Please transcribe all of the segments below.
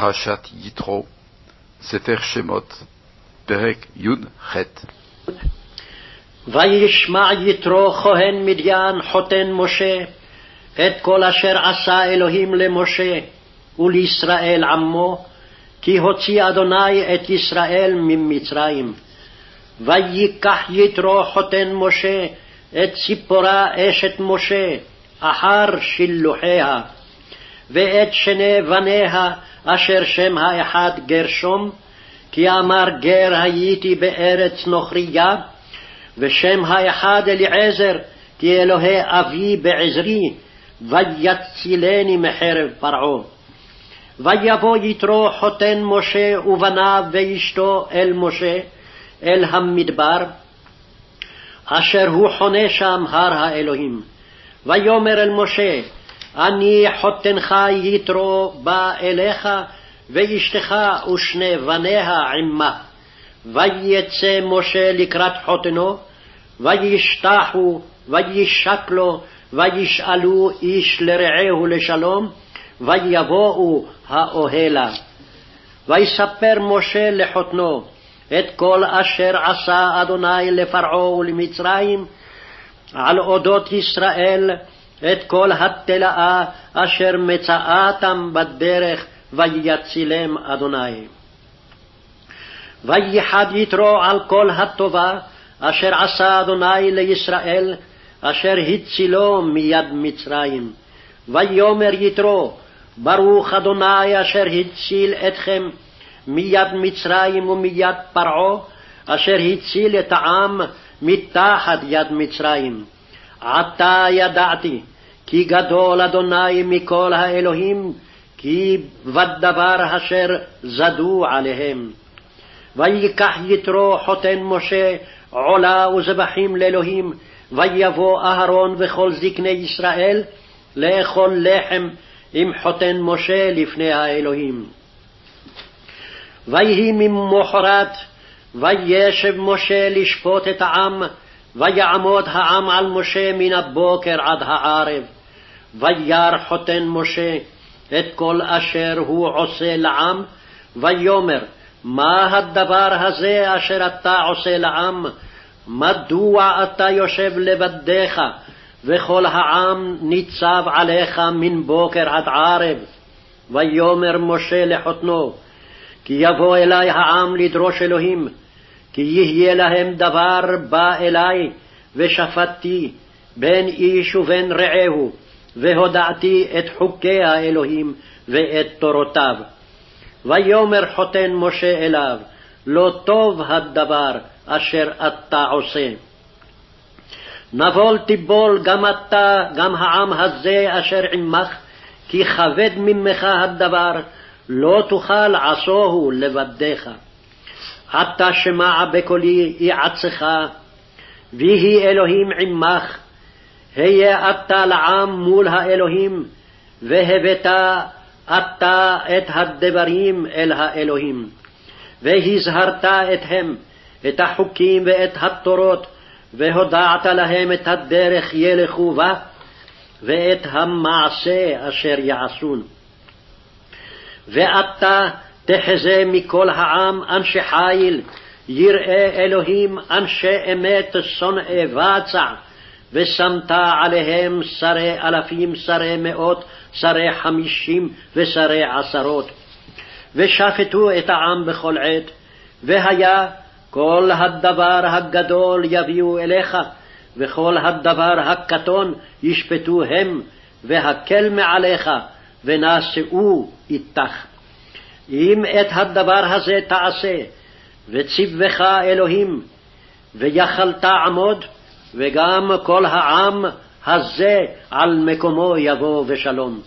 פרשת יתרו, ספר שמות, פרק י"ח. וישמע יתרו כהן מדיין חותן משה את כל אשר עשה אלוהים למשה ולישראל עמו, כי הוציא אדוני את ישראל ממצרים. ויקח יתרו חותן משה את ציפורה אשת משה אחר שילוחיה, ואת שני בניה אשר שם האחד גרשום, כי אמר גר הייתי בארץ נוכריה, ושם האחד אליעזר, כי אלוהי אבי בעזרי, ויצילני מחרב פרעה. ויבוא יתרו חותן משה ובניו ואשתו אל משה, אל המדבר, אשר הוא חונה שם הר האלוהים. ויאמר אל משה, אני חותנך יתרו בא אליך, ואשתך ושני בניה עמה. ויצא משה לקראת חותנו, וישתחו, וישקלו, וישאלו איש לרעהו לשלום, ויבואו האוהלה. ויספר משה לחותנו את כל אשר עשה אדוני לפרעה ולמצרים, על אודות ישראל, את כל התלאה אשר מצאתם בדרך, ויצילם אדוני. וייחד יתרו על כל הטובה אשר עשה אדוני לישראל, אשר הצילו מיד מצרים. ויאמר יתרו, ברוך אדוני אשר הציל אתכם מיד מצרים ומיד פרעה, אשר הציל את העם מתחת יד מצרים. עתה ידעתי כי גדול אדוני מכל האלוהים, כי בדבר אשר זדו עליהם. ויקח יתרו חותן משה עולה וזבחים לאלוהים, ויבוא אהרון וכל זקני ישראל לאכול לחם עם חותן משה לפני האלוהים. ויהי ממחרת, וישב משה לשפוט את העם, ויעמוד העם על משה מן הבוקר עד הערב. וירא חותן משה את כל אשר הוא עושה לעם, ויאמר, מה הדבר הזה אשר אתה עושה לעם? מדוע אתה יושב לבדיך, וכל העם ניצב עליך מן בוקר עד ערב? ויאמר משה לחותנו, כי יבוא אלי העם לדרוש אלוהים, כי יהיה להם דבר בא אלי, ושפטתי בין איש ובין רעהו, והודעתי את חוקי האלוהים ואת תורותיו. ויאמר חותן משה אליו, לא טוב הדבר אשר אתה עושה. נבול תיבול גם אתה, גם העם הזה אשר עמך, כי כבד ממך הדבר, לא תוכל עשוהו לבדיך. עתה שמע בקולי יעצך, ויהי אלוהים עמך, היה אתה לעם מול האלוהים, והבאת אתה את הדברים אל האלוהים. והזהרת אתהם, את החוקים ואת התורות, והודעת להם את הדרך ילכו בה, ואת המעשה אשר יעשון. ואתה תחזה מכל העם אנשי חיל, יראי אלוהים אנשי אמת שונאי בצע, ושמת עליהם שרי אלפים, שרי מאות, שרי חמישים ושרי עשרות. ושפטו את העם בכל עת, והיה כל הדבר הגדול יביאו אליך, וכל הדבר הקטון ישפטו הם, והקל מעליך, ונשאו איתך. אם את הדבר הזה תעשה, וציווך אלוהים, ויכלת עמוד, וגם כל העם הזה על מקומו יבוא בשלום.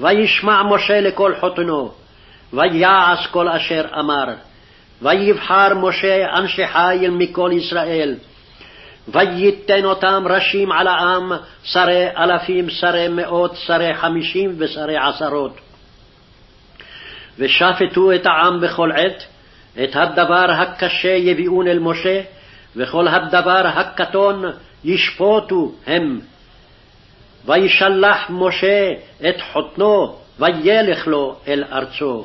וישמע משה לכל חותנו, ויעש כל אשר אמר. ויבחר משה אנשי חיל מכל ישראל, וייתן אותם ראשים על העם, שרי אלפים, שרי מאות, שרי חמישים ושרי עשרות. ושפטו את העם בכל עת, את הדבר הקשה יביאון אל משה, וכל הדבר הקטון ישפוטו הם. וישלח משה את חותנו וילך לו אל ארצו.